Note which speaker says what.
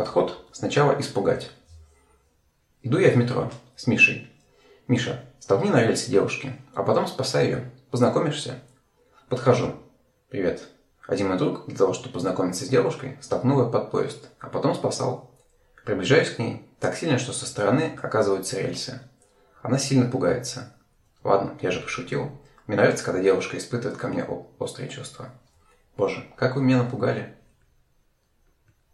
Speaker 1: Подход сначала испугать. Иду я в метро с Мишей. Миша, столкни на рельсы девушки, а потом спасай ее. Познакомишься? Подхожу. Привет. Один мой друг, для того, чтобы познакомиться с девушкой, столкнул ее под поезд, а потом спасал. Приближаюсь к ней так сильно, что со стороны оказываются рельсы. Она сильно пугается. Ладно, я же пошутил. Мне нравится, когда девушка испытывает ко мне острые чувства. Боже, как вы меня напугали.